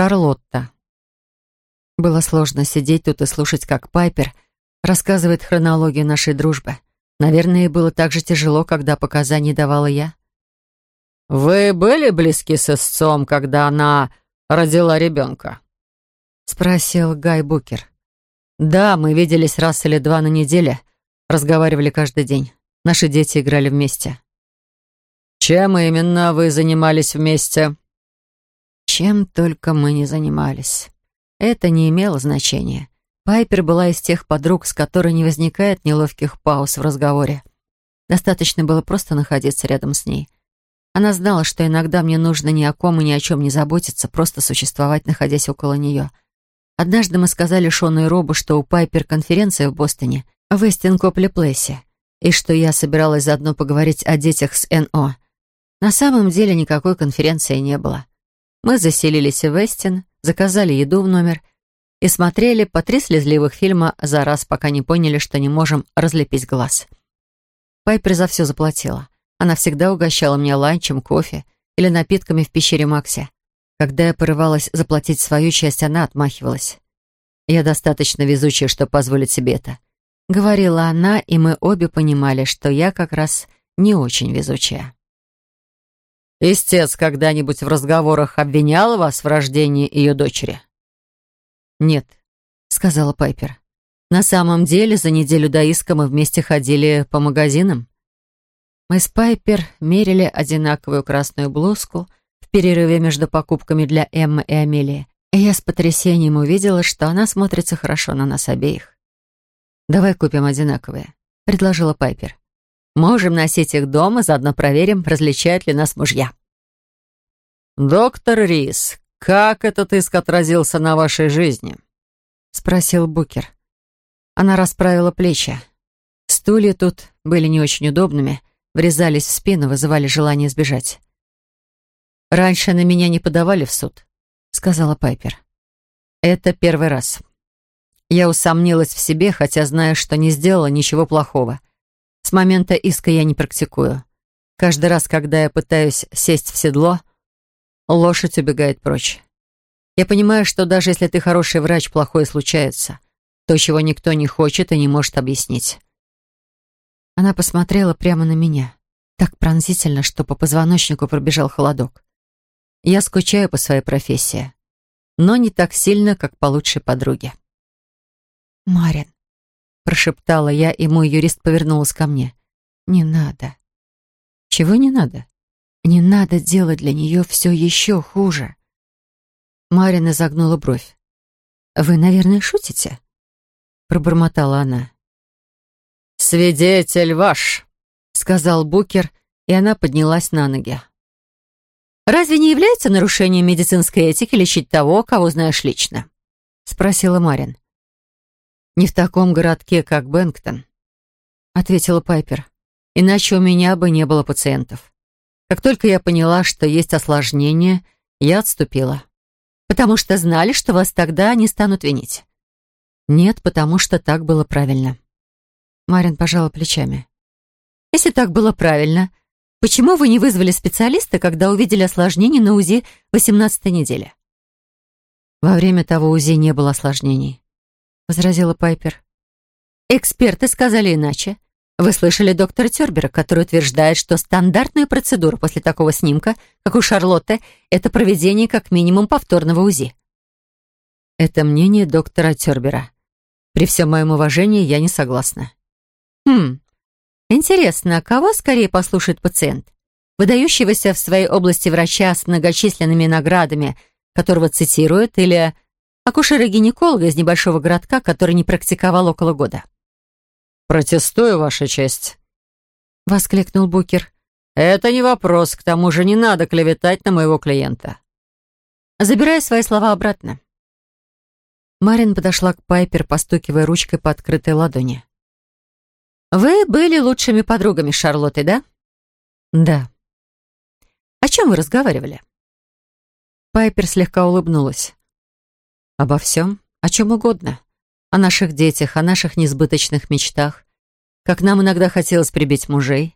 Шарлотта. Было сложно сидеть тут и слушать, как Пайпер рассказывает хронологию нашей дружбы. Наверное, было так же тяжело, когда показания давала я. «Вы были близки с истцом, когда она родила ребенка?» — спросил Гай Букер. «Да, мы виделись раз или два на неделе, разговаривали каждый день. Наши дети играли вместе». «Чем именно вы занимались вместе?» Чем только мы не занимались. Это не имело значения. Пайпер была из тех подруг, с которой не возникает неловких пауз в разговоре. Достаточно было просто находиться рядом с ней. Она знала, что иногда мне нужно ни о ком и ни о чем не заботиться, просто существовать, находясь около нее. Однажды мы сказали Шону и Робу, что у Пайпер конференция в Бостоне, а в Истинкопле-Плейсе, и что я собиралась заодно поговорить о детях с НО. На самом деле никакой конференции не было. Мы заселились в Эстин, заказали еду в номер и смотрели по три слезливых фильма за раз, пока не поняли, что не можем разлепить глаз. Пайпер за все заплатила. Она всегда угощала меня ланчем, кофе или напитками в пещере Макси. Когда я порывалась заплатить свою часть, она отмахивалась. «Я достаточно везучая, чтобы позволить себе это», — говорила она, и мы обе понимали, что я как раз не очень везучая. «Истец когда-нибудь в разговорах обвиняла вас в рождении ее дочери?» «Нет», — сказала Пайпер. «На самом деле, за неделю до иска мы вместе ходили по магазинам. Мы с Пайпер мерили одинаковую красную блузку в перерыве между покупками для Эммы и Амелии, и я с потрясением увидела, что она смотрится хорошо на нас обеих. «Давай купим одинаковые», — предложила Пайпер. Можем носить их дома, заодно проверим, различают ли нас мужья». «Доктор Рис, как этот иск отразился на вашей жизни?» — спросил Букер. Она расправила плечи. Стулья тут были не очень удобными, врезались в спину, вызывали желание сбежать. «Раньше на меня не подавали в суд», — сказала Пайпер. «Это первый раз. Я усомнилась в себе, хотя знаю, что не сделала ничего плохого. С момента иска я не практикую. Каждый раз, когда я пытаюсь сесть в седло, лошадь убегает прочь. Я понимаю, что даже если ты хороший врач, плохое случается. То, чего никто не хочет и не может объяснить. Она посмотрела прямо на меня. Так пронзительно, что по позвоночнику пробежал холодок. Я скучаю по своей профессии. Но не так сильно, как по лучшей подруге. «Марин, прошептала я, и мой юрист повернулась ко мне. «Не надо». «Чего не надо?» «Не надо делать для нее все еще хуже». Марина загнула бровь. «Вы, наверное, шутите?» Пробормотала она. «Свидетель ваш», — сказал Букер, и она поднялась на ноги. «Разве не является нарушением медицинской этики лечить того, кого знаешь лично?» — спросила Марин. «Не в таком городке, как Бэнктон», — ответила Пайпер. «Иначе у меня бы не было пациентов. Как только я поняла, что есть осложнение, я отступила. Потому что знали, что вас тогда не станут винить». «Нет, потому что так было правильно». Марин пожала плечами. «Если так было правильно, почему вы не вызвали специалиста, когда увидели осложнение на УЗИ 18 недели?» Во время того УЗИ не было осложнений возразила Пайпер. «Эксперты сказали иначе. Вы слышали доктора Тербера, который утверждает, что стандартная процедура после такого снимка, как у Шарлотты, это проведение как минимум повторного УЗИ». Это мнение доктора Тербера. При всем моем уважении я не согласна. Хм, интересно, кого скорее послушает пациент? Выдающегося в своей области врача с многочисленными наградами, которого цитируют, или акушера-гинеколога из небольшого городка, который не практиковал около года. «Протестую, Ваша честь», — воскликнул Букер. «Это не вопрос, к тому же не надо клеветать на моего клиента». Забираю свои слова обратно. Марин подошла к Пайпер, постукивая ручкой по открытой ладони. «Вы были лучшими подругами Шарлотты, да?» «Да». «О чем вы разговаривали?» Пайпер слегка улыбнулась. Обо всем, о чем угодно. О наших детях, о наших несбыточных мечтах. Как нам иногда хотелось прибить мужей.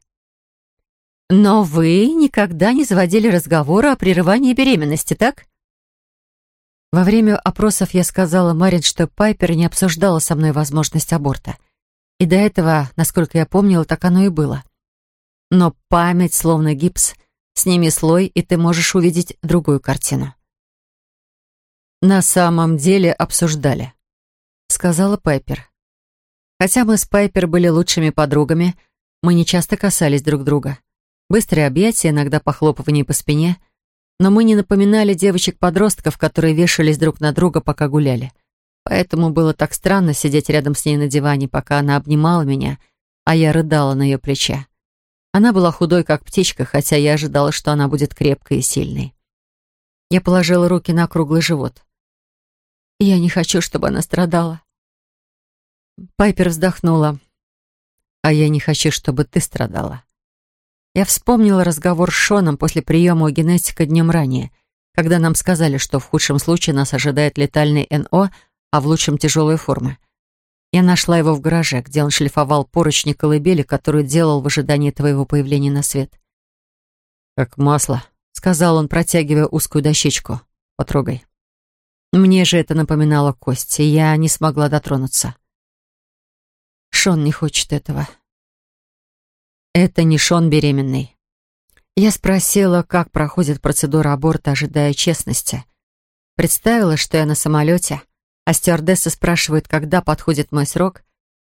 Но вы никогда не заводили разговора о прерывании беременности, так? Во время опросов я сказала Марин, что Пайпер не обсуждала со мной возможность аборта. И до этого, насколько я помнила, так оно и было. Но память словно гипс, сними слой, и ты можешь увидеть другую картину на самом деле обсуждали», — сказала Пайпер. Хотя мы с Пайпер были лучшими подругами, мы не часто касались друг друга. Быстрые объятия, иногда похлопывание по спине, но мы не напоминали девочек-подростков, которые вешались друг на друга, пока гуляли. Поэтому было так странно сидеть рядом с ней на диване, пока она обнимала меня, а я рыдала на ее плече. Она была худой, как птичка, хотя я ожидала, что она будет крепкой и сильной. Я положила руки на круглый живот. Я не хочу, чтобы она страдала. Пайпер вздохнула. А я не хочу, чтобы ты страдала. Я вспомнила разговор с Шоном после приема у генетика днем ранее, когда нам сказали, что в худшем случае нас ожидает летальный НО, а в лучшем тяжелые формы. Я нашла его в гараже, где он шлифовал поручни колыбели, которую делал в ожидании твоего появления на свет. «Как масло», — сказал он, протягивая узкую дощечку. «Потрогай». Мне же это напоминало кости, я не смогла дотронуться. Шон не хочет этого. Это не Шон беременный. Я спросила, как проходит процедура аборта, ожидая честности. Представила, что я на самолете, а стюардесса спрашивает, когда подходит мой срок,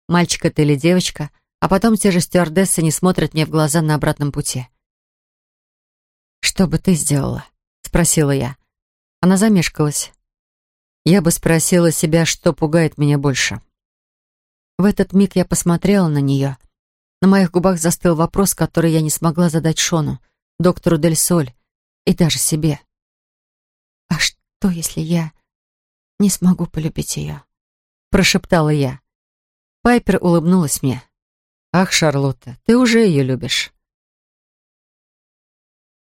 мальчик это или девочка, а потом те же стюардессы не смотрят мне в глаза на обратном пути. «Что бы ты сделала?» — спросила я. Она замешкалась я бы спросила себя, что пугает меня больше. В этот миг я посмотрела на нее. На моих губах застыл вопрос, который я не смогла задать Шону, доктору Дель Соль и даже себе. «А что, если я не смогу полюбить ее?» — прошептала я. Пайпер улыбнулась мне. «Ах, Шарлотта, ты уже ее любишь».